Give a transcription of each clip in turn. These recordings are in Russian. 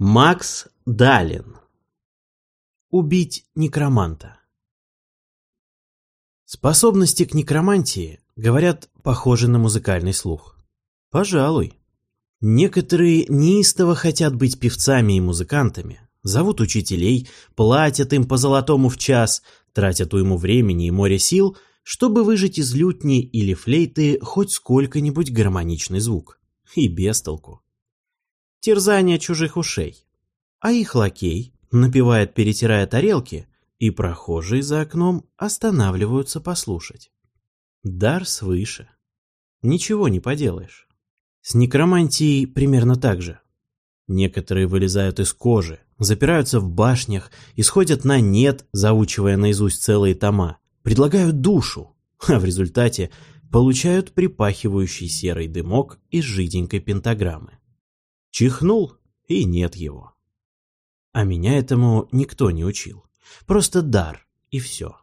Макс Далин. Убить некроманта. Способности к некромантии, говорят, похожи на музыкальный слух. Пожалуй. Некоторые неистово хотят быть певцами и музыкантами, зовут учителей, платят им по золотому в час, тратят уйму времени и море сил, чтобы выжать из лютни или флейты хоть сколько-нибудь гармоничный звук. И без толку терзание чужих ушей. А их лакей напевает, перетирая тарелки, и прохожие за окном останавливаются послушать. Дар свыше. Ничего не поделаешь. С некромантией примерно так же. Некоторые вылезают из кожи, запираются в башнях, исходят на «нет», заучивая наизусть целые тома, предлагают душу, а в результате получают припахивающий серый дымок из жиденькой пентаграммы. Чихнул, и нет его. А меня этому никто не учил. Просто дар, и все.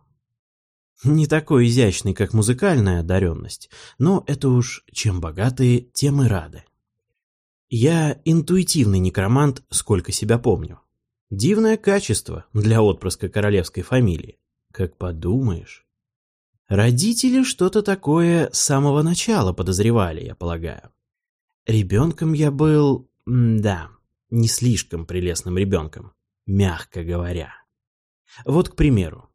Не такой изящный, как музыкальная одаренность, но это уж чем богатые, тем и рады. Я интуитивный некромант, сколько себя помню. Дивное качество для отпрыска королевской фамилии. Как подумаешь. Родители что-то такое с самого начала подозревали, я полагаю. Ребенком я был да, не слишком прелестным ребенком, мягко говоря. Вот, к примеру,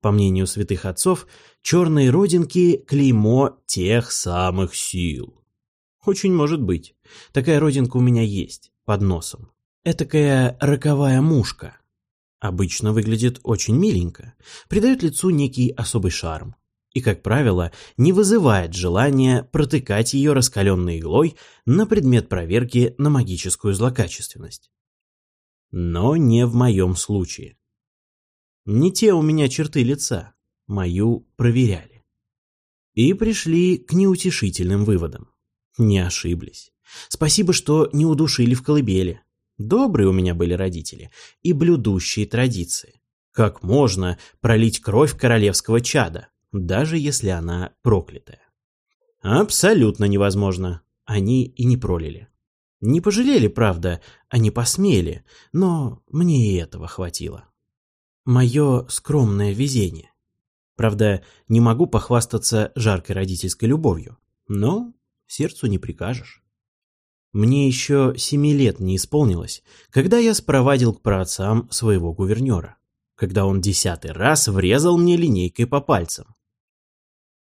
по мнению святых отцов, черные родинки – клеймо тех самых сил. Очень может быть. Такая родинка у меня есть, под носом. Этакая роковая мушка. Обычно выглядит очень миленько, придает лицу некий особый шарм и, как правило, не вызывает желания протыкать ее раскаленной иглой на предмет проверки на магическую злокачественность. Но не в моем случае. Не те у меня черты лица, мою проверяли. И пришли к неутешительным выводам. Не ошиблись. Спасибо, что не удушили в колыбели. Добрые у меня были родители и блюдущие традиции. Как можно пролить кровь королевского чада, даже если она проклятая. Абсолютно невозможно. Они и не пролили. Не пожалели, правда, они посмели, но мне и этого хватило. Мое скромное везение. Правда, не могу похвастаться жаркой родительской любовью, но сердцу не прикажешь. Мне еще семи лет не исполнилось, когда я спровадил к праотцам своего гувернера, когда он десятый раз врезал мне линейкой по пальцам.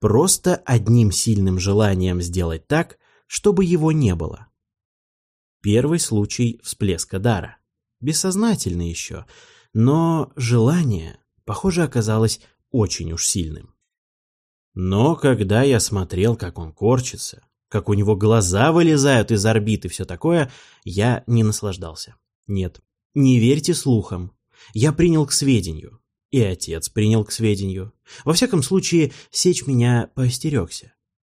Просто одним сильным желанием сделать так, чтобы его не было. Первый случай всплеска дара. Бессознательный еще, но желание, похоже, оказалось очень уж сильным. Но когда я смотрел, как он корчится, как у него глаза вылезают из орбиты все такое, я не наслаждался. Нет, не верьте слухам. Я принял к сведению. И отец принял к сведению. Во всяком случае, сечь меня поостерегся.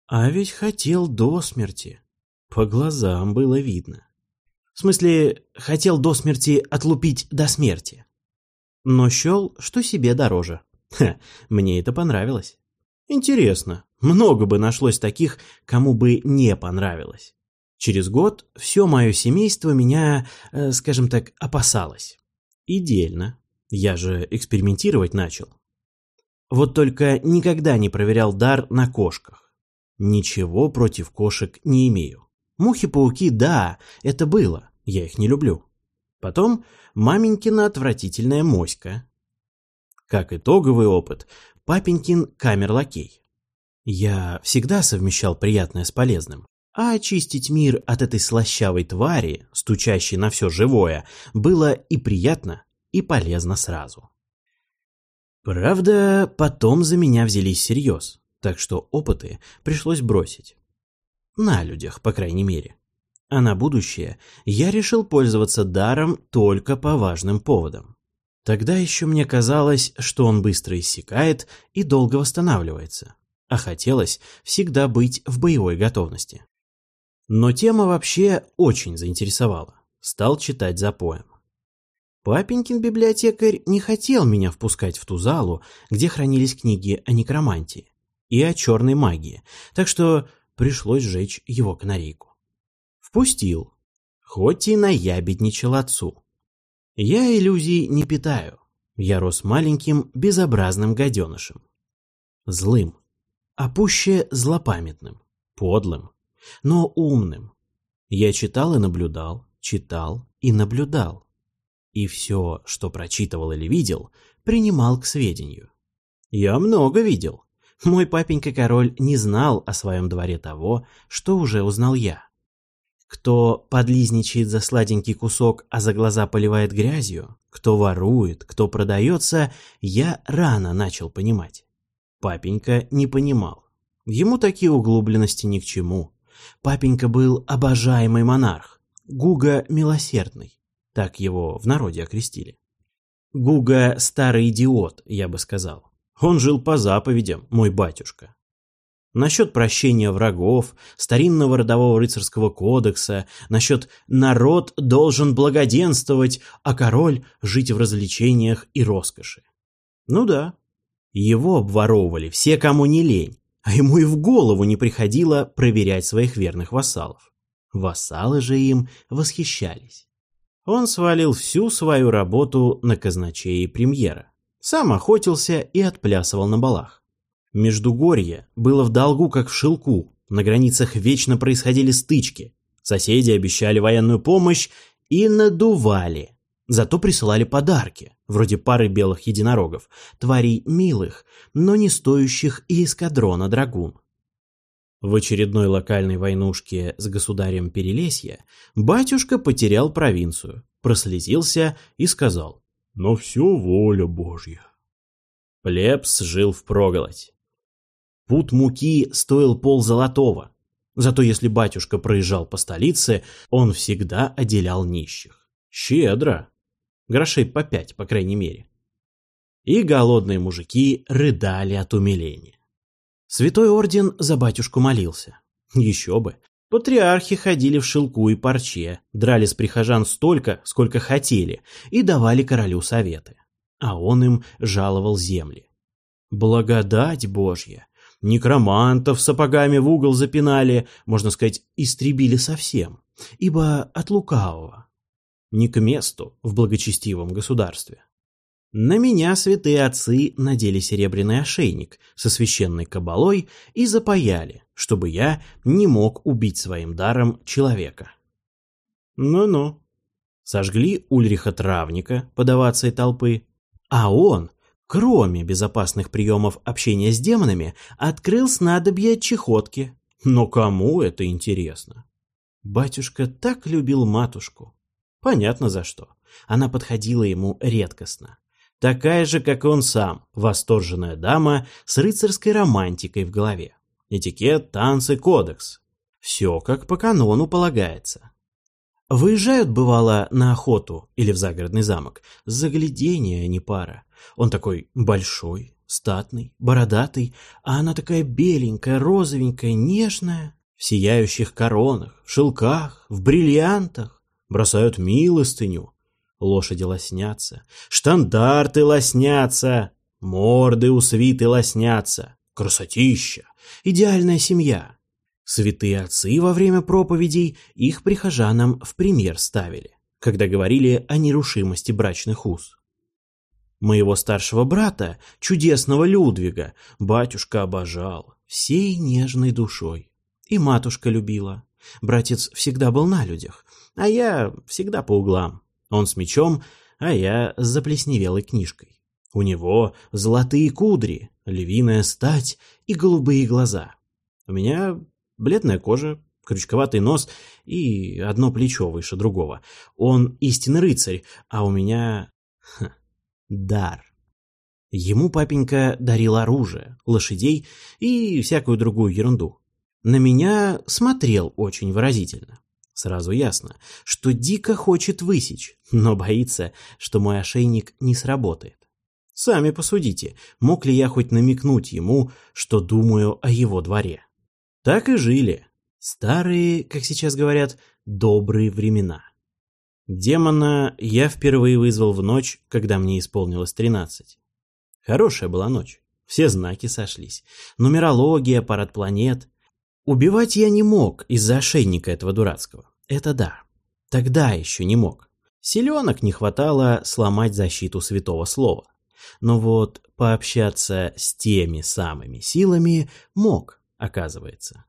А ведь хотел до смерти. По глазам было видно. В смысле, хотел до смерти отлупить до смерти. Но счел, что себе дороже. Ха, мне это понравилось. Интересно, много бы нашлось таких, кому бы не понравилось. Через год все мое семейство меня, э, скажем так, опасалось. И дельно. Я же экспериментировать начал. Вот только никогда не проверял дар на кошках. Ничего против кошек не имею. Мухи-пауки, да, это было, я их не люблю. Потом маменькина отвратительная моська. Как итоговый опыт, папенькин камер-лакей. Я всегда совмещал приятное с полезным. А очистить мир от этой слащавой твари, стучащей на все живое, было и приятно, и полезно сразу. Правда, потом за меня взялись всерьез, так что опыты пришлось бросить. На людях, по крайней мере. А на будущее я решил пользоваться даром только по важным поводам. Тогда еще мне казалось, что он быстро иссякает и долго восстанавливается, а хотелось всегда быть в боевой готовности. Но тема вообще очень заинтересовала. Стал читать запоем. Папенькин библиотекарь не хотел меня впускать в ту залу, где хранились книги о некромантии и о черной магии, так что пришлось сжечь его канарейку. Впустил. хоть и наябедничал отцу. Я иллюзий не питаю. Я рос маленьким, безобразным гаденышем. Злым, а пуще злопамятным, подлым, но умным. Я читал и наблюдал, читал и наблюдал. И все, что прочитывал или видел, принимал к сведению. Я много видел. Мой папенька-король не знал о своем дворе того, что уже узнал я. Кто подлизничает за сладенький кусок, а за глаза поливает грязью, кто ворует, кто продается, я рано начал понимать. Папенька не понимал. Ему такие углубленности ни к чему. Папенька был обожаемый монарх, Гуга Милосердный, так его в народе окрестили. Гуга – старый идиот, я бы сказал. Он жил по заповедям, мой батюшка. Насчет прощения врагов, старинного родового рыцарского кодекса, насчет «народ должен благоденствовать, а король жить в развлечениях и роскоши». Ну да, его обворовывали все, кому не лень, а ему и в голову не приходило проверять своих верных вассалов. Вассалы же им восхищались. Он свалил всю свою работу на казначея и премьера. Сам охотился и отплясывал на балах. Междугорье было в долгу, как в шелку. На границах вечно происходили стычки. Соседи обещали военную помощь и надували. Зато присылали подарки, вроде пары белых единорогов, тварей милых, но не стоящих и эскадрона драгун. В очередной локальной войнушке с государем Перелесья батюшка потерял провинцию, прослезился и сказал «Но все воля Божья». Плебс жил впроголодь. Пут муки стоил пол золотого. Зато если батюшка проезжал по столице, он всегда отделял нищих. Щедро. Грошей по пять, по крайней мере. И голодные мужики рыдали от умиления. Святой орден за батюшку молился. Еще бы. Патриархи ходили в шелку и парче, драли с прихожан столько, сколько хотели, и давали королю советы. А он им жаловал земли. Благодать Божья! Некромантов сапогами в угол запинали, можно сказать, истребили совсем, ибо от лукавого. Не к месту в благочестивом государстве. На меня святые отцы надели серебряный ошейник со священной кабалой и запаяли, чтобы я не мог убить своим даром человека. Ну-ну. Сожгли Ульриха Травника, подаваться толпы, а он кроме безопасных приемов общения с демонами, открыл снадобье чехотки. Но кому это интересно? Батюшка так любил матушку. Понятно за что. Она подходила ему редкостно. Такая же, как он сам, восторженная дама с рыцарской романтикой в голове. Этикет, танцы, кодекс. Все как по канону полагается. Выезжают, бывало, на охоту или в загородный замок. Заглядение, а не пара. Он такой большой, статный, бородатый, а она такая беленькая, розовенькая, нежная, в сияющих коронах, в шелках, в бриллиантах. Бросают милостыню. Лошади лоснятся, штандарты лоснятся, морды у свиты лоснятся. Красотища, идеальная семья. Святые отцы во время проповедей их прихожанам в пример ставили, когда говорили о нерушимости брачных уз. Моего старшего брата, чудесного Людвига, батюшка обожал всей нежной душой. И матушка любила. Братец всегда был на людях, а я всегда по углам. Он с мечом, а я с заплесневелой книжкой. У него золотые кудри, львиная стать и голубые глаза. У меня бледная кожа, крючковатый нос и одно плечо выше другого. Он истинный рыцарь, а у меня... Ха, дар. Ему папенька дарил оружие, лошадей и всякую другую ерунду. На меня смотрел очень выразительно. Сразу ясно, что дико хочет высечь, но боится, что мой ошейник не сработает. Сами посудите, мог ли я хоть намекнуть ему, что думаю о его дворе. Так и жили. Старые, как сейчас говорят, добрые времена. Демона я впервые вызвал в ночь, когда мне исполнилось тринадцать. Хорошая была ночь. Все знаки сошлись. Нумерология, парад планет. Убивать я не мог из-за ошейника этого дурацкого. Это да. Тогда еще не мог. Селенок не хватало сломать защиту святого слова. Но вот пообщаться с теми самыми силами мог, оказывается.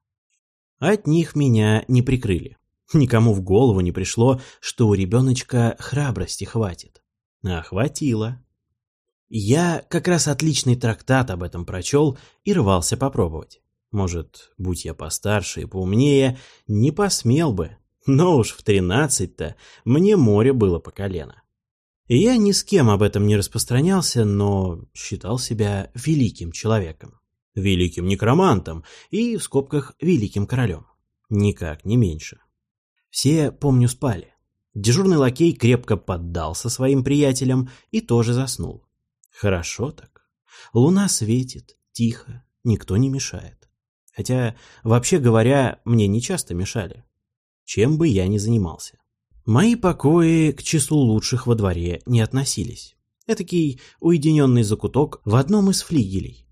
От них меня не прикрыли. Никому в голову не пришло, что у ребеночка храбрости хватит. А хватило. Я как раз отличный трактат об этом прочел и рвался попробовать. Может, будь я постарше и поумнее, не посмел бы. Но уж в тринадцать-то мне море было по колено. Я ни с кем об этом не распространялся, но считал себя великим человеком. Великим некромантом и, в скобках, великим королем. Никак не меньше. Все, помню, спали. Дежурный лакей крепко поддался своим приятелям и тоже заснул. Хорошо так. Луна светит, тихо, никто не мешает. Хотя, вообще говоря, мне не часто мешали. Чем бы я ни занимался. Мои покои к числу лучших во дворе не относились. Этакий уединенный закуток в одном из флигелей.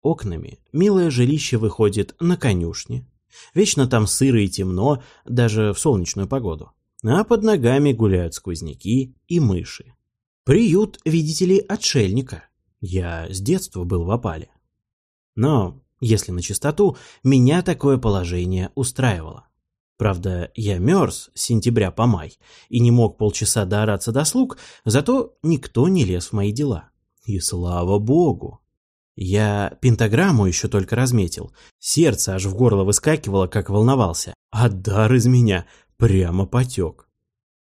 Окнами милое жилище выходит на конюшни. Вечно там сыро и темно, даже в солнечную погоду. А под ногами гуляют сквозняки и мыши. Приют, видите ли, отшельника. Я с детства был в опале. Но, если на чистоту, меня такое положение устраивало. Правда, я мерз с сентября по май и не мог полчаса доораться до слуг, зато никто не лез в мои дела. И слава богу! Я пентаграмму еще только разметил. Сердце аж в горло выскакивало, как волновался. А дар из меня прямо потек.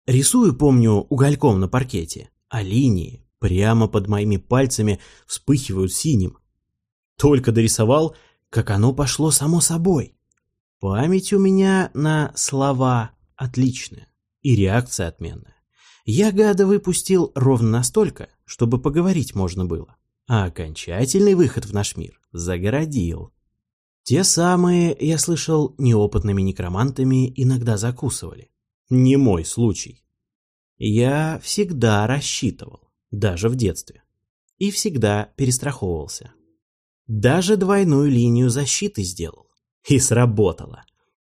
Рисую, помню, угольком на паркете а линии прямо под моими пальцами вспыхивают синим. Только дорисовал, как оно пошло само собой. Память у меня на слова отличная и реакция отменная. Я гада выпустил ровно настолько, чтобы поговорить можно было, а окончательный выход в наш мир загородил. Те самые, я слышал, неопытными некромантами иногда закусывали. Не мой случай. Я всегда рассчитывал, даже в детстве. И всегда перестраховывался. Даже двойную линию защиты сделал. И сработало.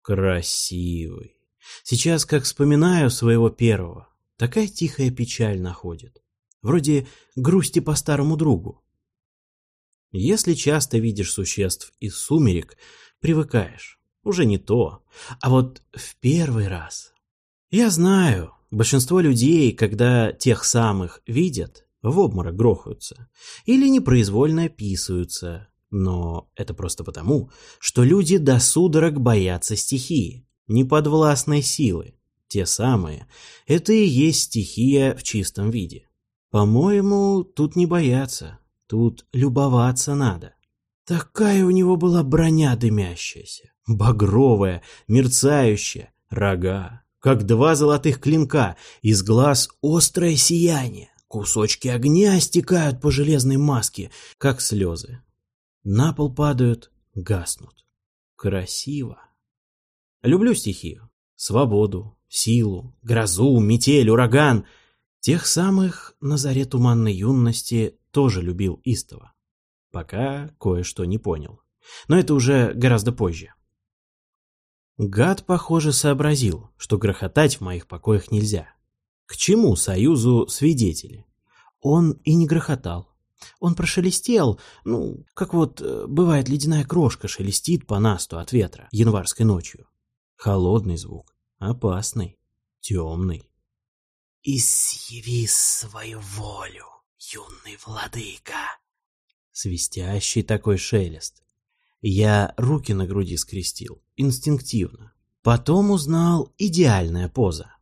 Красивый. Сейчас, как вспоминаю своего первого, такая тихая печаль находит. Вроде грусти по старому другу. Если часто видишь существ из сумерек, привыкаешь. Уже не то. А вот в первый раз... Я знаю, Большинство людей, когда тех самых видят, в обморок грохаются или непроизвольно писаются, но это просто потому, что люди до судорог боятся стихии, неподвластной силы. Те самые, это и есть стихия в чистом виде. По-моему, тут не бояться, тут любоваться надо. Такая у него была броня дымящаяся, багровая, мерцающая, рога, как два золотых клинка, из глаз острое сияние. Кусочки огня стекают по железной маске, как слезы. На пол падают, гаснут. Красиво. Люблю стихию. Свободу, силу, грозу, метель, ураган. Тех самых на заре туманной юности тоже любил истово. Пока кое-что не понял. Но это уже гораздо позже. Гад, похоже, сообразил, что грохотать в моих покоях нельзя. К чему союзу свидетели? Он и не грохотал. Он прошелестел, ну, как вот э, бывает ледяная крошка шелестит по насту от ветра январской ночью. Холодный звук, опасный, темный. «Изъяви свою волю, юный владыка!» Свистящий такой шелест. Я руки на груди скрестил, инстинктивно. Потом узнал идеальная поза.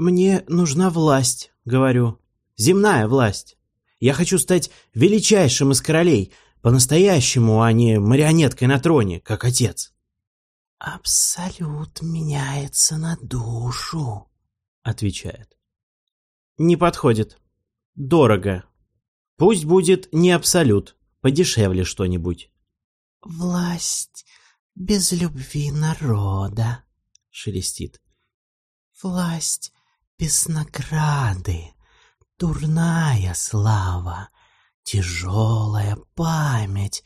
«Мне нужна власть», — говорю. «Земная власть. Я хочу стать величайшим из королей, по-настоящему, а не марионеткой на троне, как отец». «Абсолют меняется на душу», — отвечает. «Не подходит. Дорого. Пусть будет не абсолют, подешевле что-нибудь». «Власть без любви народа», — шелестит. «Власть без награды, дурная слава, тяжелая память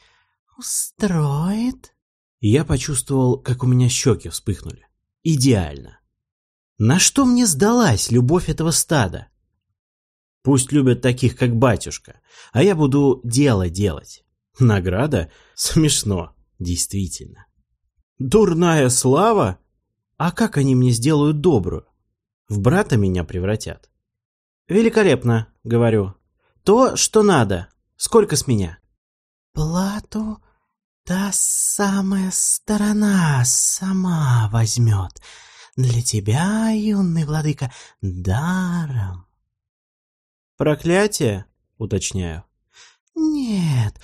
устроит?» Я почувствовал, как у меня щеки вспыхнули. Идеально. На что мне сдалась любовь этого стада? Пусть любят таких, как батюшка, а я буду дело делать. Награда? Смешно, действительно. Дурная слава? А как они мне сделают добрую? В брата меня превратят. Великолепно, говорю. То, что надо. Сколько с меня? Плату та самая сторона сама возьмет. Для тебя, юный владыка, даром. Проклятие? Уточняю. Нет,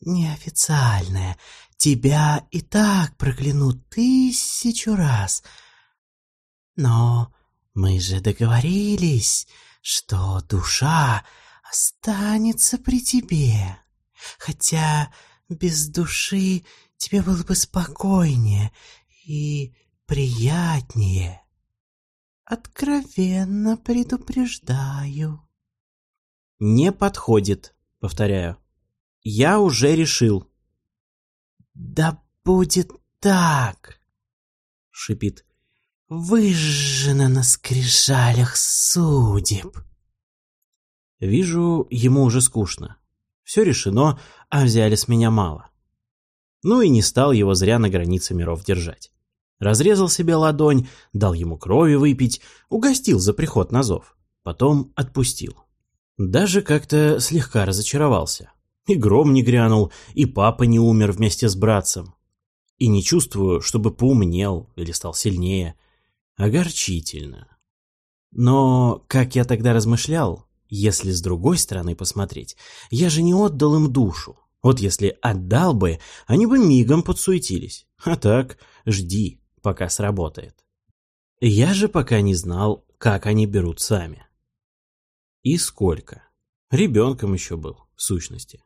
неофициальное. Тебя и так проклянут тысячу раз. Но мы же договорились, что душа останется при тебе. Хотя без души тебе было бы спокойнее и приятнее. Откровенно предупреждаю. Не подходит, повторяю. Я уже решил. Да будет так, шипит. Выжжено на скрижалях судеб. Вижу, ему уже скучно. Все решено, а взяли с меня мало. Ну и не стал его зря на границе миров держать. Разрезал себе ладонь, дал ему крови выпить, угостил за приход на зов. Потом отпустил. Даже как-то слегка разочаровался. И гром не грянул, и папа не умер вместе с братцем. И не чувствую, чтобы поумнел или стал сильнее. Огорчительно. Но, как я тогда размышлял, если с другой стороны посмотреть, я же не отдал им душу. Вот если отдал бы, они бы мигом подсуетились. А так, жди, пока сработает. Я же пока не знал, как они берут сами. И сколько. Ребенком еще был, в сущности.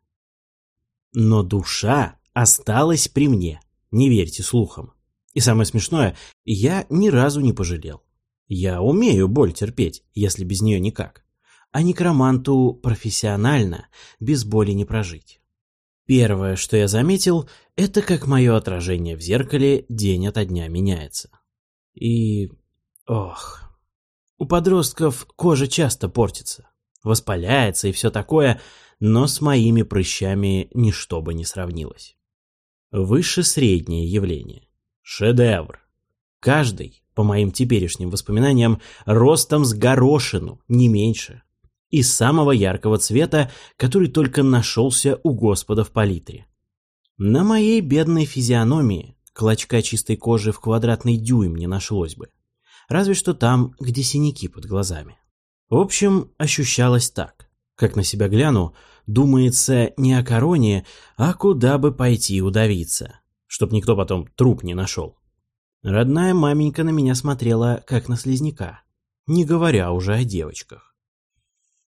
Но душа осталась при мне, не верьте слухам. И самое смешное, я ни разу не пожалел. Я умею боль терпеть, если без нее никак а некроманту профессионально без боли не прожить. Первое, что я заметил, это как мое отражение в зеркале день ото дня меняется. И... ох... У подростков кожа часто портится, воспаляется и все такое, но с моими прыщами ничто бы не сравнилось. Выше среднее явление. Шедевр. Каждый, по моим теперешним воспоминаниям, ростом с горошину, не меньше и самого яркого цвета, который только нашелся у Господа в палитре. На моей бедной физиономии клочка чистой кожи в квадратный дюйм не нашлось бы. Разве что там, где синяки под глазами. В общем, ощущалось так. Как на себя гляну, думается не о короне, а куда бы пойти удавиться, чтоб никто потом труп не нашел. Родная маменька на меня смотрела, как на слизняка, не говоря уже о девочках.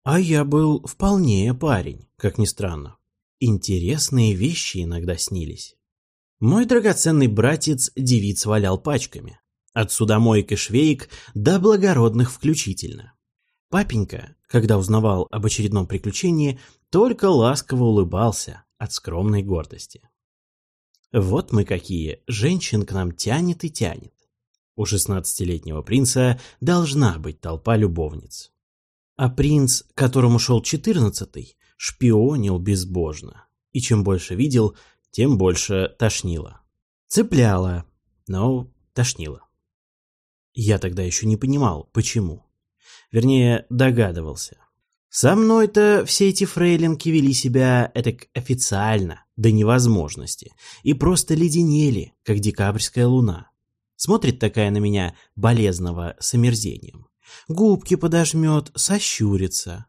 А я был вполне парень, как ни странно. Интересные вещи иногда снились. Мой драгоценный братец девиц валял пачками. От судомоек и швеек до благородных включительно. Папенька, когда узнавал об очередном приключении, только ласково улыбался от скромной гордости. Вот мы какие, женщин к нам тянет и тянет. У шестнадцатилетнего принца должна быть толпа любовниц. А принц, которому шел четырнадцатый, шпионил безбожно. И чем больше видел, тем больше тошнило. Цепляло, но тошнило. Я тогда еще не понимал, почему. Вернее, догадывался. Со мной-то все эти фрейлинки вели себя этак официально, до невозможности, и просто леденели, как декабрьская луна. Смотрит такая на меня болезного с омерзением губки подожмет, сощурится.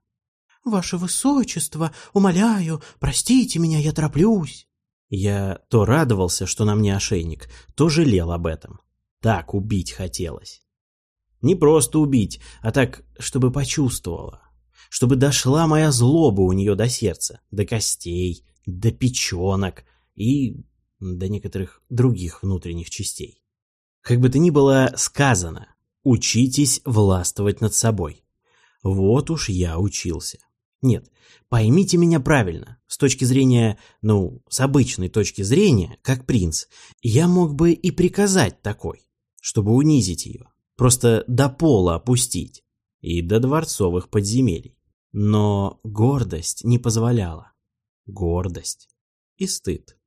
«Ваше высочество, умоляю, простите меня, я тороплюсь». Я то радовался, что на мне ошейник, то жалел об этом. Так убить хотелось. Не просто убить, а так, чтобы почувствовала. Чтобы дошла моя злоба у нее до сердца, до костей, до печенок и до некоторых других внутренних частей. Как бы то ни было сказано, Учитесь властвовать над собой. Вот уж я учился. Нет, поймите меня правильно. С точки зрения, ну, с обычной точки зрения, как принц, я мог бы и приказать такой, чтобы унизить ее. просто до пола опустить и до дворцовых подземелий. Но гордость не позволяла. Гордость и стыд.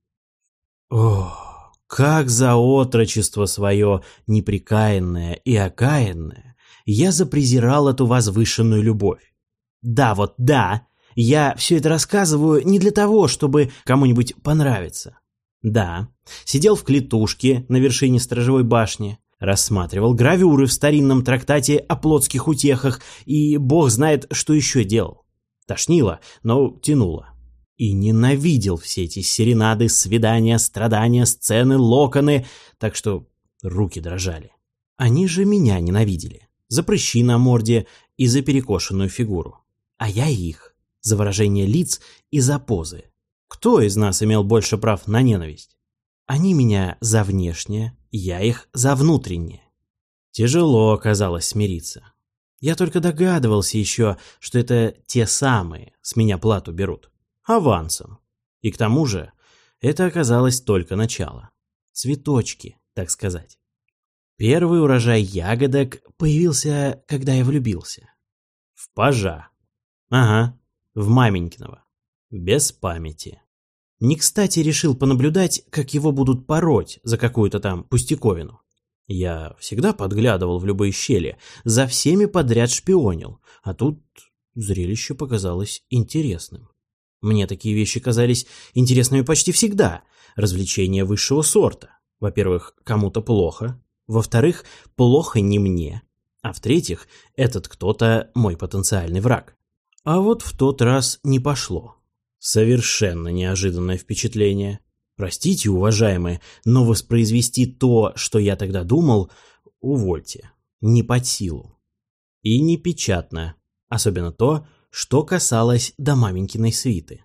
О, как за отрочество свое неприкаянное и окаянное я запрезирал эту возвышенную любовь. Да, вот да, я все это рассказываю не для того, чтобы кому-нибудь понравиться. Да, сидел в клетушке на вершине сторожевой башни, рассматривал гравюры в старинном трактате о плотских утехах и бог знает, что еще делал. Тошнило, но тянуло. И ненавидел все эти серенады, свидания, страдания, сцены, локоны, так что руки дрожали. Они же меня ненавидели. За прыщи на морде и за перекошенную фигуру. А я их. За выражение лиц и за позы. Кто из нас имел больше прав на ненависть? Они меня за внешнее, я их за внутреннее. Тяжело оказалось смириться. Я только догадывался еще, что это те самые с меня плату берут. Авансом. И к тому же, это оказалось только начало. Цветочки, так сказать. Первый урожай ягодок появился, когда я влюбился. В пажа. Ага, в маменькиного. Без памяти. Не кстати решил понаблюдать, как его будут пороть за какую-то там пустяковину. Я всегда подглядывал в любые щели, за всеми подряд шпионил, а тут зрелище показалось интересным. Мне такие вещи казались интересными почти всегда. Развлечения высшего сорта. Во-первых, кому-то плохо. Во-вторых, плохо не мне. А в-третьих, этот кто-то мой потенциальный враг. А вот в тот раз не пошло. Совершенно неожиданное впечатление. Простите, уважаемые, но воспроизвести то, что я тогда думал, увольте. Не под силу. И не печатно. Особенно то, что касалось до маменькиной свиты.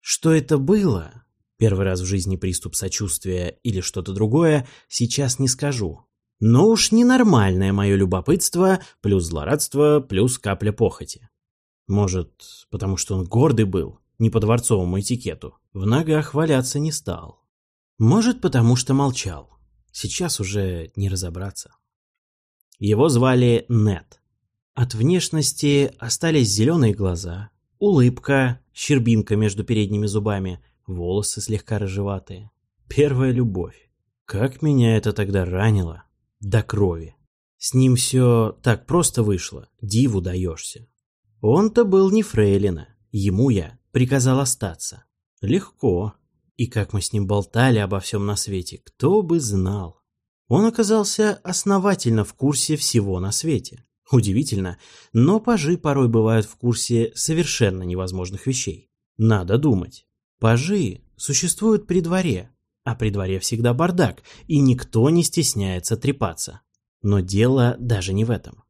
Что это было? Первый раз в жизни приступ сочувствия или что-то другое, сейчас не скажу. Но уж ненормальное мое любопытство, плюс злорадство, плюс капля похоти. Может, потому что он гордый был, не по дворцовому этикету. В ногах валяться не стал. Может, потому что молчал. Сейчас уже не разобраться. Его звали Нет. От внешности остались зеленые глаза, улыбка, щербинка между передними зубами, волосы слегка рыжеватые. Первая любовь. Как меня это тогда ранило. До крови. С ним все так просто вышло, диву даешься. Он-то был не фрейлина, ему я приказал остаться. Легко. И как мы с ним болтали обо всем на свете, кто бы знал. Он оказался основательно в курсе всего на свете. Удивительно, но пажи порой бывают в курсе совершенно невозможных вещей. Надо думать. Пажи существуют при дворе, а при дворе всегда бардак, и никто не стесняется трепаться. Но дело даже не в этом.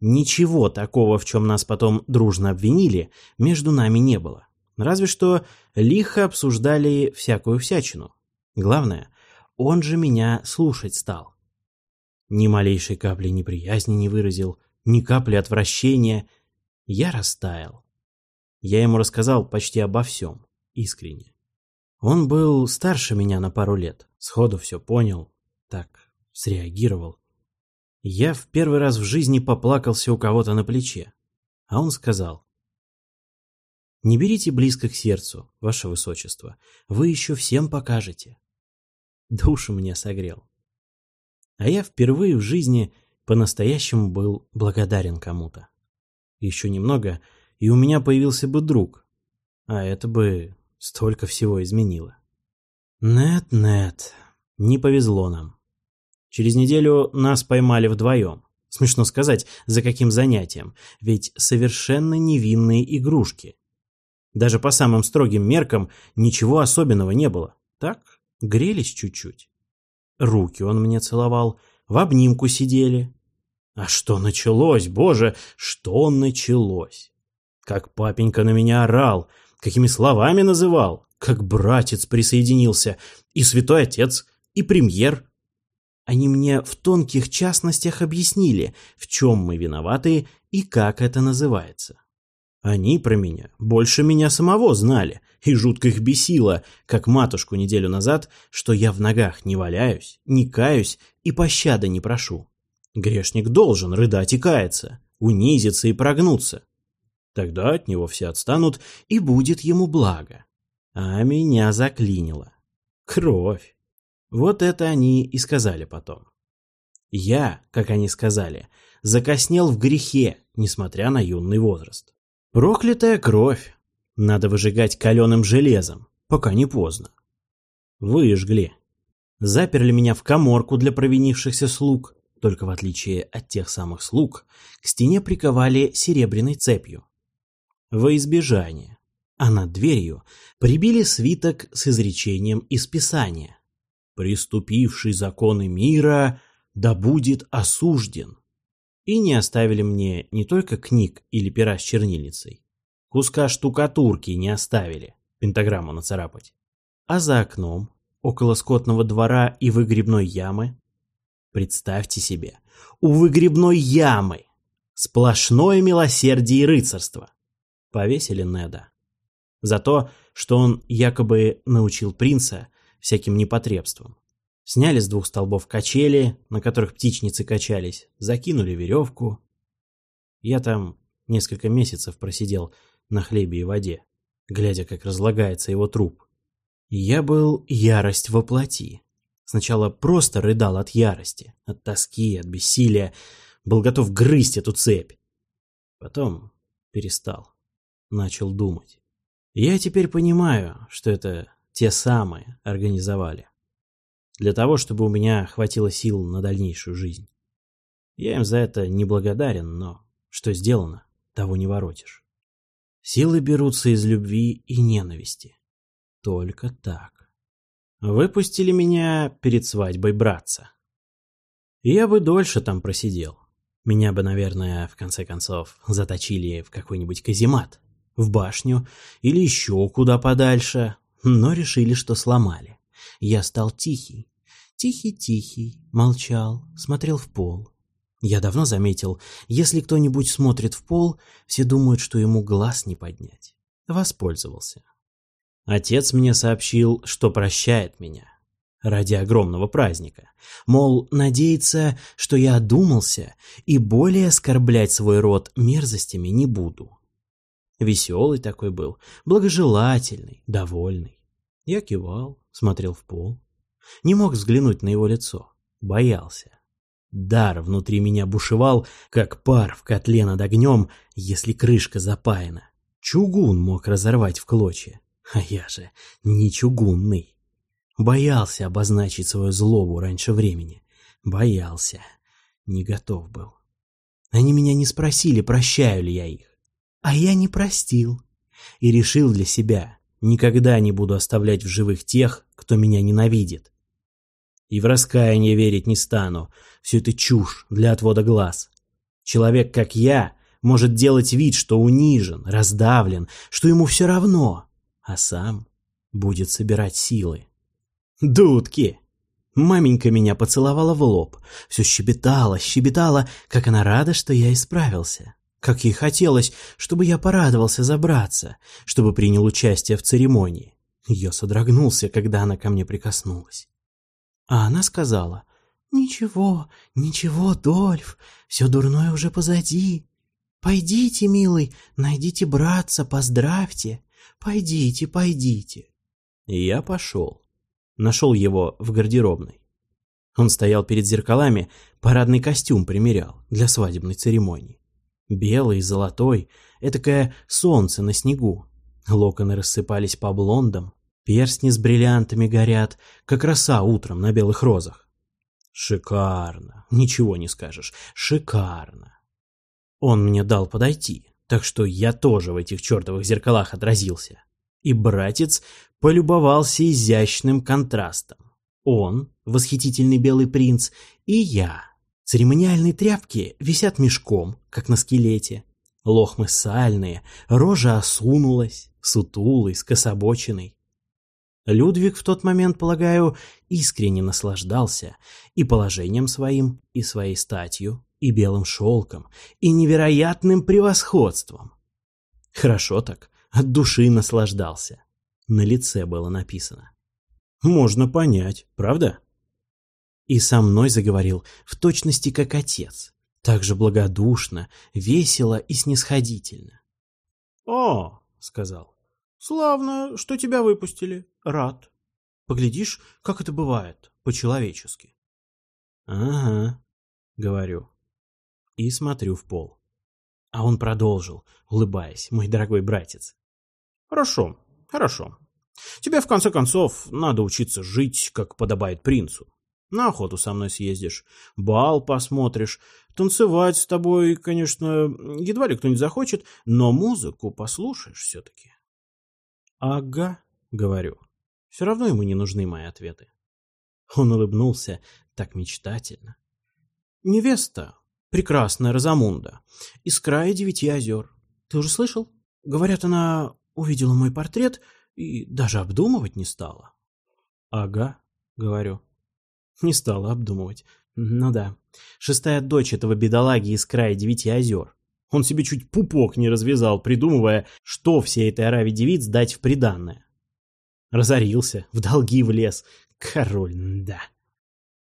Ничего такого, в чем нас потом дружно обвинили, между нами не было. Разве что лихо обсуждали всякую всячину. Главное, он же меня слушать стал. Ни малейшей капли неприязни не выразил, ни капли отвращения. Я растаял. Я ему рассказал почти обо всем, искренне. Он был старше меня на пару лет, сходу все понял, так среагировал. Я в первый раз в жизни поплакался у кого-то на плече, а он сказал, не берите близко к сердцу, ваше высочество. Вы еще всем покажете. Душу мне согрел. А я впервые в жизни по-настоящему был благодарен кому-то. Еще немного, и у меня появился бы друг. А это бы столько всего изменило. Нет-нет, не повезло нам. Через неделю нас поймали вдвоем. Смешно сказать, за каким занятием, ведь совершенно невинные игрушки. Даже по самым строгим меркам ничего особенного не было. Так, грелись чуть-чуть. Руки он мне целовал, в обнимку сидели. А что началось, боже, что началось? Как папенька на меня орал, какими словами называл, как братец присоединился, и святой отец, и премьер. Они мне в тонких частностях объяснили, в чем мы виноваты и как это называется. Они про меня больше меня самого знали, и жутко их бесило, как матушку неделю назад, что я в ногах не валяюсь, не каюсь и пощады не прошу. Грешник должен рыдать и каяться, унизиться и прогнуться. Тогда от него все отстанут, и будет ему благо. А меня заклинило. Кровь. Вот это они и сказали потом. Я, как они сказали, закоснел в грехе, несмотря на юный возраст. Проклятая кровь. Надо выжигать каленым железом, пока не поздно. Выжгли. Заперли меня в коморку для провинившихся слуг, только в отличие от тех самых слуг, к стене приковали серебряной цепью. Во избежание. А над дверью прибили свиток с изречением из Писания. «Приступивший законы мира да будет осужден». И не оставили мне не только книг или пера с чернильницей, куска штукатурки не оставили, пентаграмму нацарапать, а за окном около скотного двора и выгребной ямы. Представьте себе, у выгребной ямы сплошное милосердие и рыцарство. Повесили Неда. За то, что он якобы научил принца всяким непотребствам. Сняли с двух столбов качели, на которых птичницы качались, закинули веревку. Я там несколько месяцев просидел на хлебе и воде, глядя, как разлагается его труп. Я был ярость во плоти. Сначала просто рыдал от ярости, от тоски, от бессилия, был готов грызть эту цепь. Потом перестал, начал думать. Я теперь понимаю, что это те самые организовали. Для того, чтобы у меня хватило сил на дальнейшую жизнь. Я им за это не благодарен, но что сделано, того не воротишь. Силы берутся из любви и ненависти. Только так. Выпустили меня перед свадьбой братца. Я бы дольше там просидел. Меня бы, наверное, в конце концов, заточили в какой-нибудь каземат, в башню или еще куда подальше, но решили, что сломали. Я стал тихий. Тихий-тихий, молчал, смотрел в пол. Я давно заметил, если кто-нибудь смотрит в пол, все думают, что ему глаз не поднять. Воспользовался. Отец мне сообщил, что прощает меня. Ради огромного праздника. Мол, надеется, что я одумался и более оскорблять свой род мерзостями не буду. Веселый такой был, благожелательный, довольный. Я кивал, смотрел в пол. Не мог взглянуть на его лицо. Боялся. Дар внутри меня бушевал, как пар в котле над огнем, если крышка запаяна. Чугун мог разорвать в клочья. А я же не чугунный. Боялся обозначить свою злобу раньше времени. Боялся. Не готов был. Они меня не спросили, прощаю ли я их. А я не простил. И решил для себя, никогда не буду оставлять в живых тех, кто меня ненавидит. И в раскаяние верить не стану. Все это чушь для отвода глаз. Человек, как я, может делать вид, что унижен, раздавлен, что ему все равно а сам будет собирать силы. Дудки! Маменька меня поцеловала в лоб, все щебетала, щебетала, как она рада, что я исправился. Как ей хотелось, чтобы я порадовался забраться, чтобы принял участие в церемонии. Я содрогнулся, когда она ко мне прикоснулась. А она сказала, «Ничего, ничего, Дольф, все дурное уже позади. Пойдите, милый, найдите братца, поздравьте. «Пойдите, пойдите». И я пошел. Нашел его в гардеробной. Он стоял перед зеркалами, парадный костюм примерял для свадебной церемонии. Белый, золотой, этакое солнце на снегу. Локоны рассыпались по блондам, перстни с бриллиантами горят, как роса утром на белых розах. Шикарно, ничего не скажешь, шикарно. Он мне дал подойти так что я тоже в этих чертовых зеркалах отразился. И братец полюбовался изящным контрастом. Он, восхитительный белый принц, и я. Церемониальные тряпки висят мешком, как на скелете. Лохмы сальные, рожа осунулась, сутулый, скособоченный. Людвиг в тот момент, полагаю, искренне наслаждался и положением своим, и своей статью, и белым шелком, и невероятным превосходством. Хорошо так, от души наслаждался. На лице было написано. Можно понять, правда? И со мной заговорил в точности как отец, так же благодушно, весело и снисходительно. «О, — сказал, — славно, что тебя выпустили, рад. Поглядишь, как это бывает, по-человечески». «Ага», — говорю, и смотрю в пол. А он продолжил, улыбаясь, мой дорогой братец. «Хорошо, хорошо. Тебе, в конце концов, надо учиться жить, как подобает принцу. На охоту со мной съездишь, бал посмотришь, танцевать с тобой, конечно, едва ли кто-нибудь захочет, но музыку послушаешь все-таки. Ага, говорю. Все равно ему не нужны мои ответы. Он улыбнулся так мечтательно. Невеста, прекрасная Розамунда, из края девяти озер. Ты уже слышал? Говорят, она увидела мой портрет и даже обдумывать не стала. Ага, говорю. Не стала обдумывать. Ну да. Шестая дочь этого бедолаги из края девяти озер. Он себе чуть пупок не развязал, придумывая, что всей этой ораве девиц дать в приданное. Разорился, в долги влез. Король, да.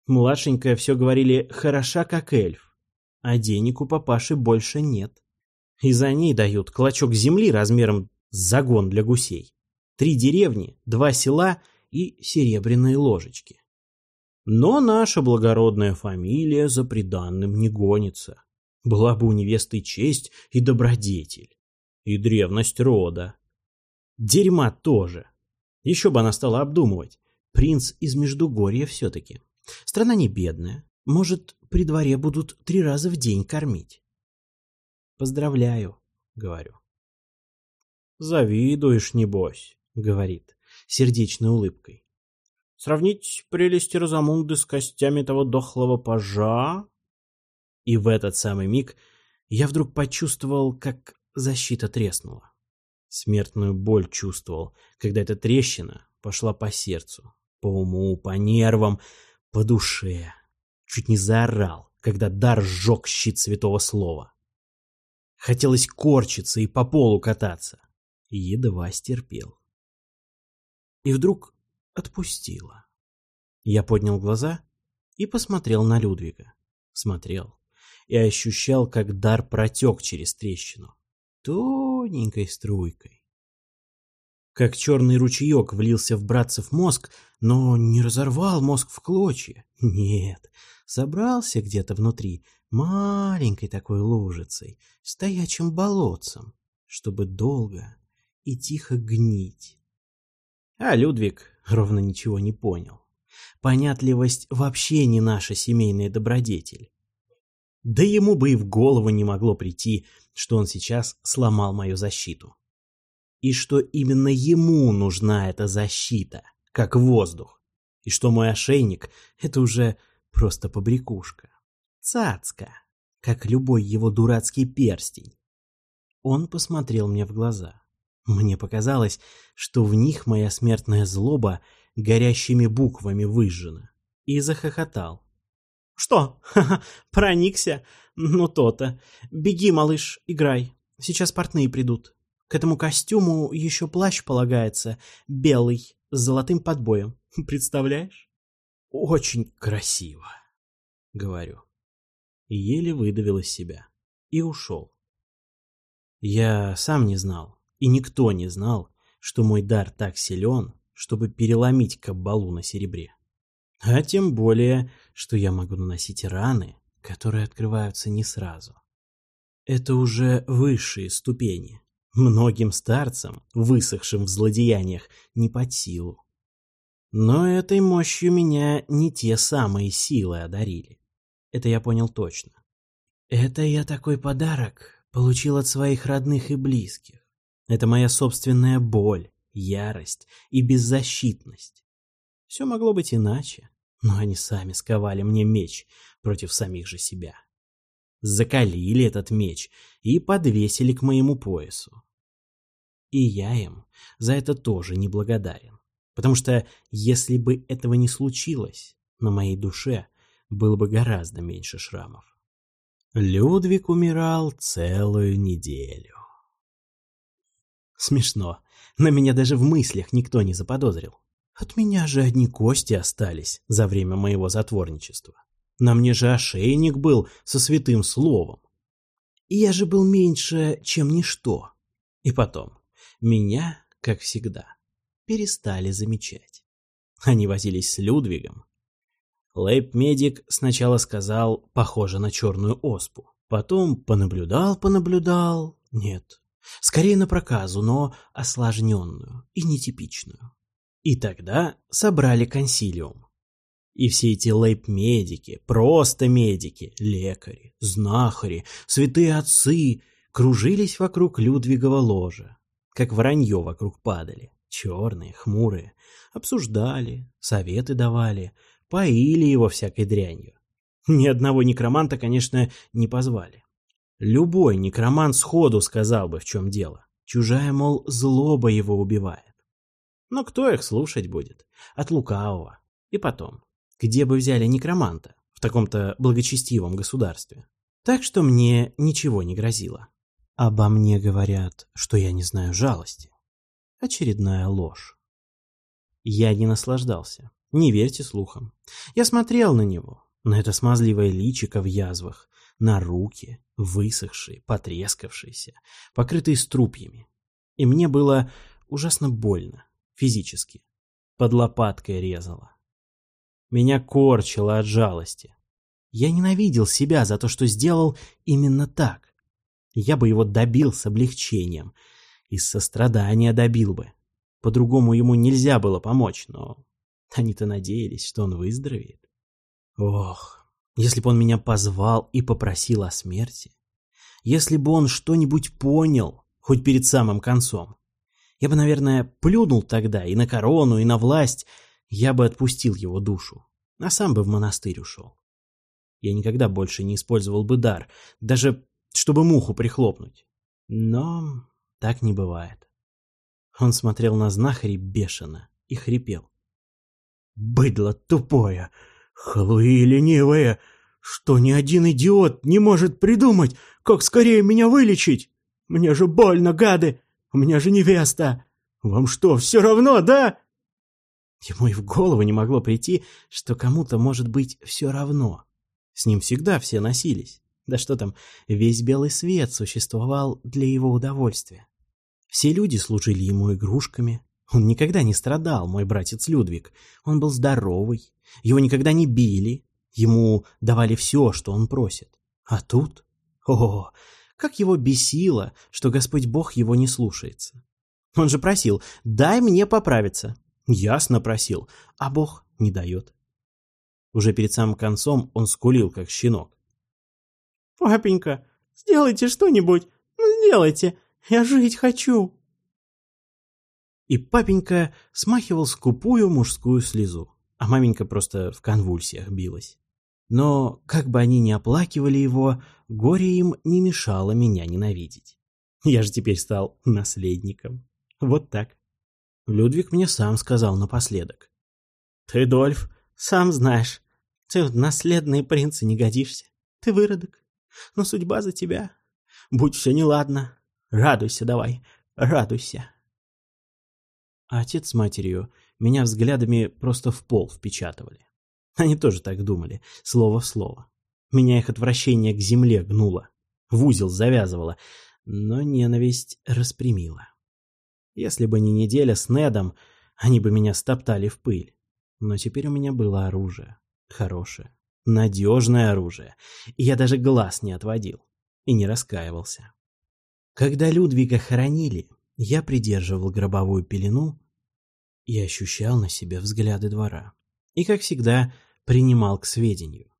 Младшенькая все говорили «хороша, как эльф», а денег у папаши больше нет. И за ней дают клочок земли размером с загон для гусей, три деревни, два села и серебряные ложечки. Но наша благородная фамилия за приданным не гонится. Была бы у невесты честь и добродетель. И древность рода. Дерьма тоже. Еще бы она стала обдумывать. Принц из Междугорья все-таки. Страна не бедная. Может, при дворе будут три раза в день кормить. Поздравляю, говорю. Завидуешь, небось, говорит, сердечной улыбкой. Сравнить прелести Розамунды с костями того дохлого пажа? И в этот самый миг я вдруг почувствовал, как защита треснула. Смертную боль чувствовал, когда эта трещина пошла по сердцу, по уму, по нервам, по душе. Чуть не заорал, когда дар сжег щит святого слова. Хотелось корчиться и по полу кататься. И едва стерпел. И вдруг отпустила. Я поднял глаза и посмотрел на Людвига. Смотрел и ощущал, как дар протек через трещину. Тоненькой струйкой. Как черный ручеек влился в братцев мозг, но не разорвал мозг в клочья. Нет, собрался где-то внутри, маленькой такой лужицей, стоячим болотцем, чтобы долго и тихо гнить. А Людвиг ровно ничего не понял. Понятливость вообще не наша семейная добродетель. Да ему бы и в голову не могло прийти, что он сейчас сломал мою защиту. И что именно ему нужна эта защита, как воздух. И что мой ошейник — это уже просто побрякушка. Цацка, как любой его дурацкий перстень. Он посмотрел мне в глаза. Мне показалось, что в них моя смертная злоба горящими буквами выжжена. И захохотал. «Что? Проникся? Ну то-то. Беги, малыш, играй. Сейчас портные придут. К этому костюму еще плащ полагается, белый, с золотым подбоем. Представляешь?» «Очень красиво», — говорю. Еле выдавил из себя. И ушел. Я сам не знал, и никто не знал, что мой дар так силен, чтобы переломить каббалу на серебре. А тем более, что я могу наносить раны, которые открываются не сразу. Это уже высшие ступени. Многим старцам, высохшим в злодеяниях, не под силу. Но этой мощью меня не те самые силы одарили. Это я понял точно. Это я такой подарок получил от своих родных и близких. Это моя собственная боль, ярость и беззащитность. Все могло быть иначе, но они сами сковали мне меч против самих же себя. Закалили этот меч и подвесили к моему поясу. И я им за это тоже не благодарен. Потому что если бы этого не случилось, на моей душе было бы гораздо меньше шрамов. Людвиг умирал целую неделю. Смешно. На меня даже в мыслях никто не заподозрил. От меня же одни кости остались за время моего затворничества. На мне же ошейник был со святым словом. И я же был меньше, чем ничто. И потом, меня, как всегда, перестали замечать. Они возились с Людвигом. Лейб-медик сначала сказал, похоже на черную оспу. Потом понаблюдал-понаблюдал. Нет, скорее на проказу, но осложненную и нетипичную. И тогда собрали консилиум. И все эти лейб-медики, просто медики, лекари, знахари, святые отцы кружились вокруг Людвигова ложа, как вранье вокруг падали, черные, хмурые, обсуждали, советы давали, поили его всякой дрянью. Ни одного некроманта, конечно, не позвали. Любой некромант сходу сказал бы, в чем дело. Чужая, мол, злоба его убивает. Но кто их слушать будет? От лукавого. И потом, где бы взяли некроманта в таком-то благочестивом государстве? Так что мне ничего не грозило. Обо мне говорят, что я не знаю жалости. Очередная ложь. Я не наслаждался. Не верьте слухам. Я смотрел на него, на это смазливое личико в язвах, на руки, высохшие, потрескавшиеся, покрытые струпьями. И мне было ужасно больно, физически. Под лопаткой резало. Меня корчило от жалости. Я ненавидел себя за то, что сделал именно так. Я бы его добил с облегчением. Из сострадания добил бы. По-другому ему нельзя было помочь, но они-то надеялись, что он выздоровеет. Ох, если бы он меня позвал и попросил о смерти. Если бы он что-нибудь понял, хоть перед самым концом. Я бы, наверное, плюнул тогда и на корону, и на власть. Я бы отпустил его душу, а сам бы в монастырь ушел. Я никогда больше не использовал бы дар, даже чтобы муху прихлопнуть. Но так не бывает. Он смотрел на знахари бешено и хрипел. «Быдло тупое, халуи ленивые, что ни один идиот не может придумать, как скорее меня вылечить! Мне же больно, гады! У меня же невеста! Вам что, все равно, да?» Ему и в голову не могло прийти, что кому-то может быть все равно. С ним всегда все носились. Да что там, весь белый свет существовал для его удовольствия. Все люди служили ему игрушками. Он никогда не страдал, мой братец Людвиг. Он был здоровый. Его никогда не били. Ему давали все, что он просит. А тут... О, как его бесило, что Господь Бог его не слушается. Он же просил, дай мне поправиться. Ясно просил, а Бог не дает. Уже перед самым концом он скулил, как щенок. «Папенька, сделайте что-нибудь! Ну, сделайте! Я жить хочу!» И папенька смахивал скупую мужскую слезу, а маменька просто в конвульсиях билась. Но, как бы они ни оплакивали его, горе им не мешало меня ненавидеть. Я же теперь стал наследником. Вот так. Людвиг мне сам сказал напоследок. «Ты, Дольф, сам знаешь, ты в наследные принцы не годишься. Ты выродок. Но судьба за тебя. Будь все неладно. Радуйся давай, радуйся». А отец с матерью меня взглядами просто в пол впечатывали. Они тоже так думали, слово в слово. Меня их отвращение к земле гнуло, в узел завязывало, но ненависть распрямила. Если бы не неделя с Недом, они бы меня стоптали в пыль. Но теперь у меня было оружие. Хорошее. Надежное оружие. И я даже глаз не отводил. И не раскаивался. Когда Людвига хоронили, я придерживал гробовую пелену и ощущал на себе взгляды двора. И, как всегда, принимал к сведению.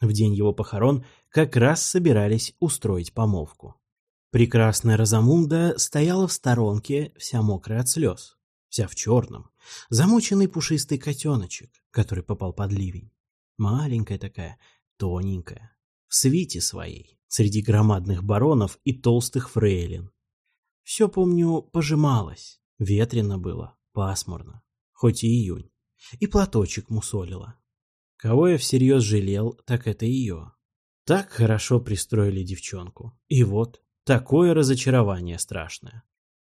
В день его похорон как раз собирались устроить помолвку. Прекрасная Розамунда стояла в сторонке, вся мокрая от слез, вся в черном, замученный пушистый котеночек, который попал под ливень. Маленькая такая, тоненькая, в свите своей, среди громадных баронов и толстых фрейлин. Все, помню, пожималось, ветрено было, пасмурно, хоть и июнь, и платочек мусолила. Кого я всерьез жалел, так это ее. Так хорошо пристроили девчонку. И вот, Такое разочарование страшное.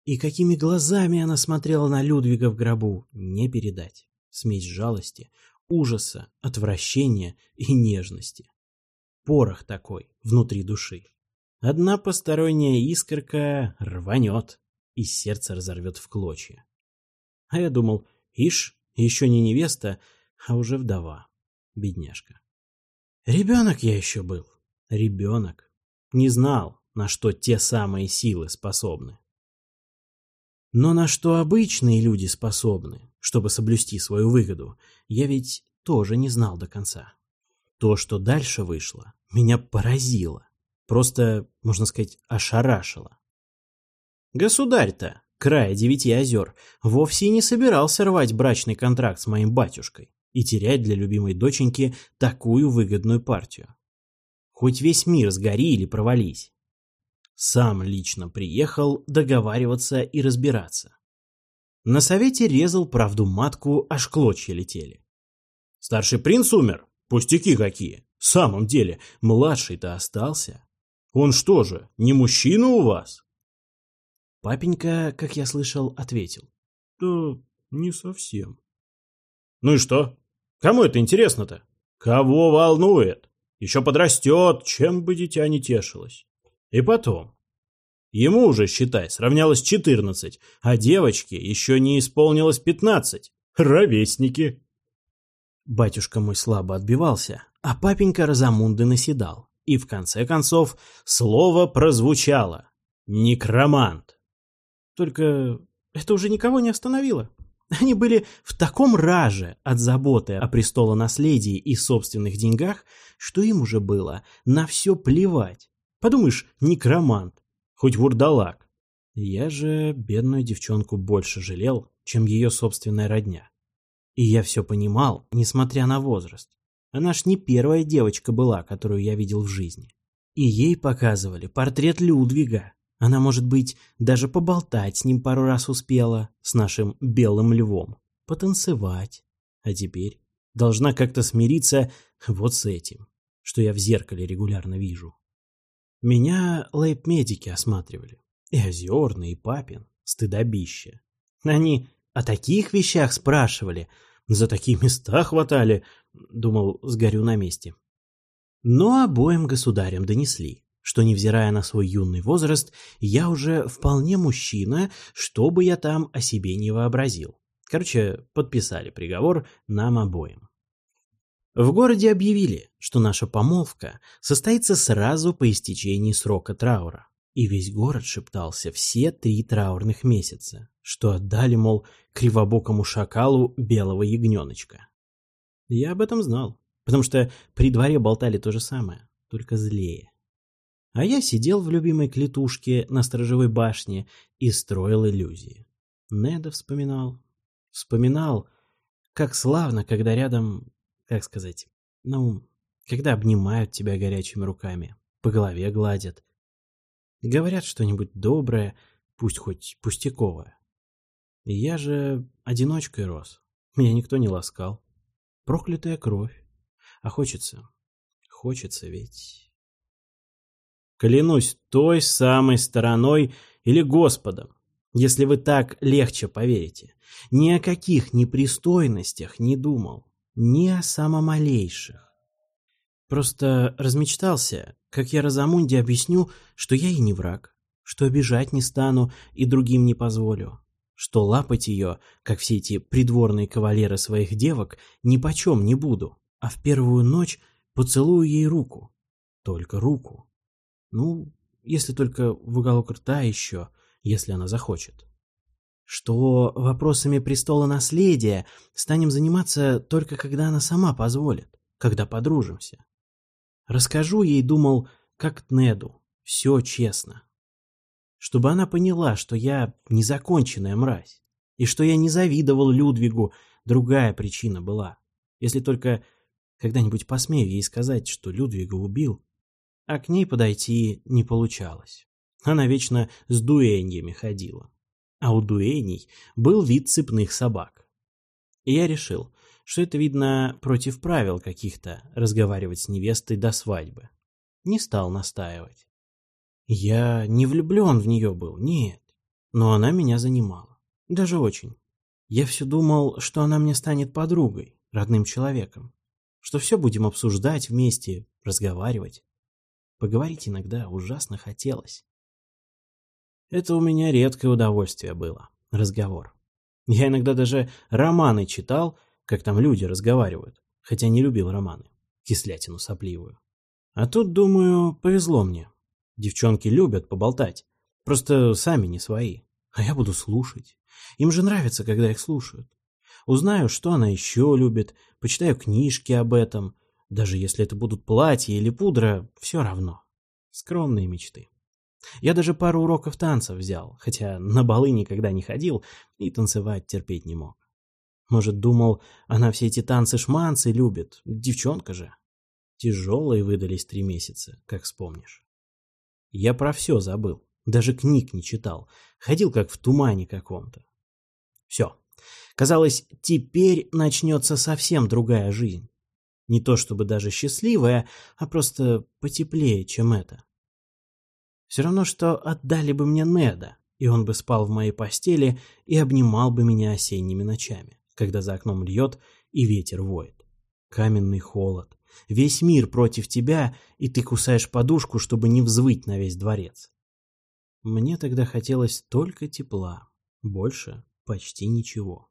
И какими глазами она смотрела на Людвига в гробу, не передать. Смесь жалости, ужаса, отвращения и нежности. Порох такой внутри души. Одна посторонняя искорка рванет, и сердце разорвет в клочья. А я думал, ишь, еще не невеста, а уже вдова, бедняжка. Ребенок я еще был, ребенок. Не знал, на что те самые силы способны. Но на что обычные люди способны, чтобы соблюсти свою выгоду, я ведь тоже не знал до конца. То, что дальше вышло, меня поразило. Просто, можно сказать, ошарашило. Государь-то, края девяти озер, вовсе не собирался рвать брачный контракт с моим батюшкой и терять для любимой доченьки такую выгодную партию. Хоть весь мир сгори или провались. Сам лично приехал договариваться и разбираться. На совете резал правду матку, аж клочья летели. Старший принц умер? Пустяки какие. В самом деле, младший-то остался. Он что же, не мужчина у вас? Папенька, как я слышал, ответил. Да не совсем. Ну и что? Кому это интересно-то? Кого волнует? Еще подрастет, чем бы дитя не тешилось. И потом. Ему уже, считай, сравнялось 14, а девочке еще не исполнилось 15. Ровесники. Батюшка мой слабо отбивался, а папенька Розамунды наседал. И в конце концов слово прозвучало. Некромант. Только это уже никого не остановило. Они были в таком раже от заботы о престолонаследии и собственных деньгах, что им уже было на все плевать. Подумаешь, некромант, хоть вурдалак. Я же бедную девчонку больше жалел, чем ее собственная родня. И я все понимал, несмотря на возраст. Она ж не первая девочка была, которую я видел в жизни. И ей показывали портрет Людвига. Она, может быть, даже поболтать с ним пару раз успела, с нашим белым львом, потанцевать. А теперь должна как-то смириться вот с этим, что я в зеркале регулярно вижу. Меня лейб-медики осматривали. И Озерный, и Папин, стыдобище. Они о таких вещах спрашивали, за такие места хватали, думал, сгорю на месте. Но обоим государям донесли, что, невзирая на свой юный возраст, я уже вполне мужчина, что бы я там о себе не вообразил. Короче, подписали приговор нам обоим. В городе объявили, что наша помолвка состоится сразу по истечении срока траура. И весь город шептался все три траурных месяца, что отдали, мол, кривобокому шакалу белого ягненочка. Я об этом знал, потому что при дворе болтали то же самое, только злее. А я сидел в любимой клетушке на сторожевой башне и строил иллюзии. Неда вспоминал. Вспоминал, как славно, когда рядом, как сказать, ну, когда обнимают тебя горячими руками, по голове гладят, Говорят что-нибудь доброе, пусть хоть пустяковое. я же одиночкой рос. Меня никто не ласкал. Проклятая кровь. А хочется, хочется ведь... Клянусь той самой стороной или Господом, если вы так легче поверите. Ни о каких непристойностях не думал, ни о самомалейших. Просто размечтался, как я Розамунде объясню, что я и не враг, что обижать не стану и другим не позволю, что лапать ее, как все эти придворные кавалеры своих девок, ни почем не буду, а в первую ночь поцелую ей руку. Только руку. Ну, если только в уголок рта еще, если она захочет. Что вопросами престола наследия станем заниматься только когда она сама позволит, когда подружимся. Расскажу ей, думал, как Неду, все честно. Чтобы она поняла, что я незаконченная мразь, и что я не завидовал Людвигу, другая причина была. Если только когда-нибудь посмею ей сказать, что Людвига убил, а к ней подойти не получалось. Она вечно с дуэньями ходила. А у дуэней был вид цепных собак. И я решил, что это, видно, против правил каких-то разговаривать с невестой до свадьбы. Не стал настаивать. Я не влюблен в нее был, нет. но она меня занимала. Даже очень. Я все думал, что она мне станет подругой, родным человеком, что все будем обсуждать вместе, разговаривать. Поговорить иногда ужасно хотелось. Это у меня редкое удовольствие было, разговор. Я иногда даже романы читал, как там люди разговаривают, хотя не любил романы, кислятину сопливую. А тут, думаю, повезло мне. Девчонки любят поболтать, просто сами не свои. А я буду слушать. Им же нравится, когда их слушают. Узнаю, что она еще любит, почитаю книжки об этом. Даже если это будут платья или пудра, все равно. Скромные мечты. Я даже пару уроков танцев взял, хотя на балы никогда не ходил и танцевать терпеть не мог. Может, думал, она все эти танцы-шманцы любит, девчонка же. Тяжелые выдались три месяца, как вспомнишь. Я про все забыл, даже книг не читал, ходил как в тумане каком-то. Все. Казалось, теперь начнется совсем другая жизнь. Не то чтобы даже счастливая, а просто потеплее, чем это. Все равно, что отдали бы мне Неда, и он бы спал в моей постели и обнимал бы меня осенними ночами, когда за окном льет и ветер воет. Каменный холод. Весь мир против тебя, и ты кусаешь подушку, чтобы не взвыть на весь дворец. Мне тогда хотелось только тепла, больше почти ничего.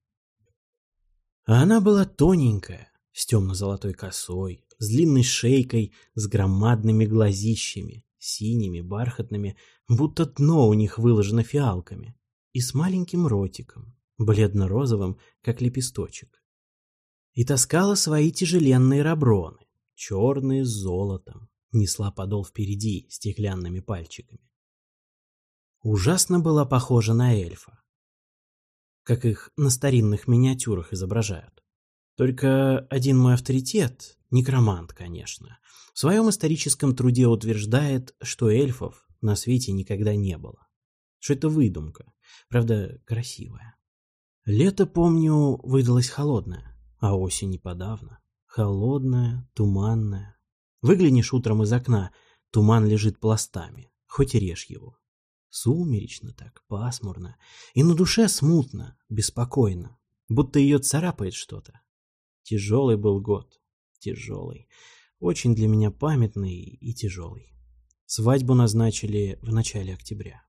А она была тоненькая, с темно-золотой косой, с длинной шейкой, с громадными глазищами, синими, бархатными, будто дно у них выложено фиалками, и с маленьким ротиком, бледно-розовым, как лепесточек. И таскала свои тяжеленные раброны, черные с золотом, несла подол впереди стеклянными пальчиками. Ужасно была похожа на эльфа, как их на старинных миниатюрах изображают. Только один мой авторитет, некромант, конечно, в своем историческом труде утверждает, что эльфов на свете никогда не было. Что это выдумка, правда, красивая. Лето, помню, выдалось холодное, а осень и подавно. Холодная, туманная. Выглянешь утром из окна, туман лежит пластами, хоть и режь его. Сумеречно так, пасмурно, и на душе смутно, беспокойно, будто ее царапает что-то. Тяжелый был год, тяжелый очень для меня памятный и тяжелый. Свадьбу назначили в начале октября.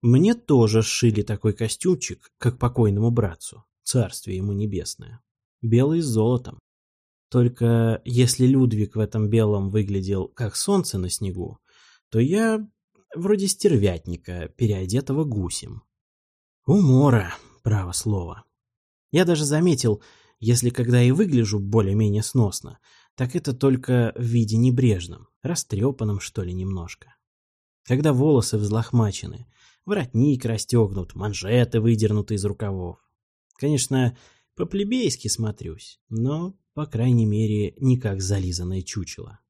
Мне тоже сшили такой костюмчик, как покойному братцу, царствие ему небесное. Белый с золотом. Только если Людвиг в этом белом выглядел как солнце на снегу, то я вроде стервятника, переодетого гусем. Умора, право слово. Я даже заметил, если когда и выгляжу более-менее сносно, так это только в виде небрежном, растрепанном, что ли, немножко. Когда волосы взлохмачены, воротник расстегнут, манжеты выдернуты из рукавов. Конечно, по-плебейски смотрюсь, но, по крайней мере, не как зализанное чучело.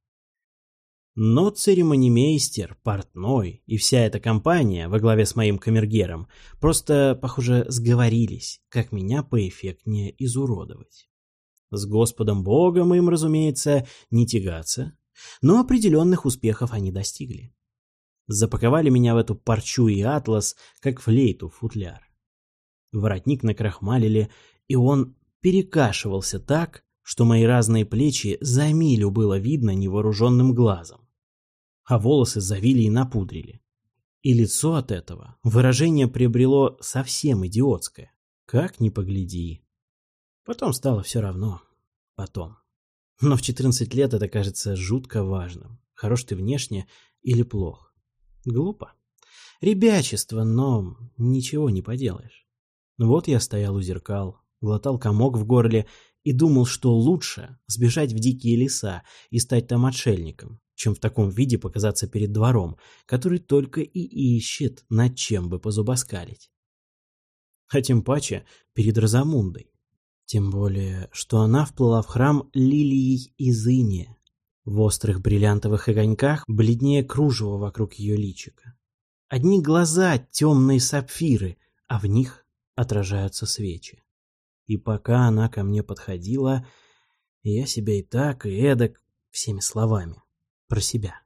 Но церемонимейстер, портной и вся эта компания во главе с моим камергером просто, похоже, сговорились, как меня поэффектнее изуродовать. С Господом Богом им, разумеется, не тягаться, но определенных успехов они достигли. Запаковали меня в эту парчу и атлас, как флейту в футляр. Воротник накрахмалили, и он перекашивался так, что мои разные плечи за милю было видно невооруженным глазом. А волосы завили и напудрили. И лицо от этого выражение приобрело совсем идиотское. Как ни погляди. Потом стало все равно. Потом. Но в 14 лет это кажется жутко важным. Хорош ты внешне или плох. Глупо. Ребячество, но ничего не поделаешь. Вот я стоял у зеркал, глотал комок в горле и думал, что лучше сбежать в дикие леса и стать там отшельником, чем в таком виде показаться перед двором, который только и ищет, над чем бы позубоскалить. А тем паче перед Розамундой, тем более, что она вплыла в храм лилией из иния. В острых бриллиантовых огоньках бледнее кружево вокруг ее личика. Одни глаза — темные сапфиры, а в них отражаются свечи. И пока она ко мне подходила, я себя и так, и эдак всеми словами про себя.